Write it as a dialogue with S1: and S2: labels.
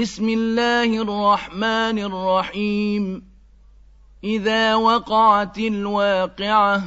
S1: بسم الله الرحمن الرحيم. إذا وقعت الواقعة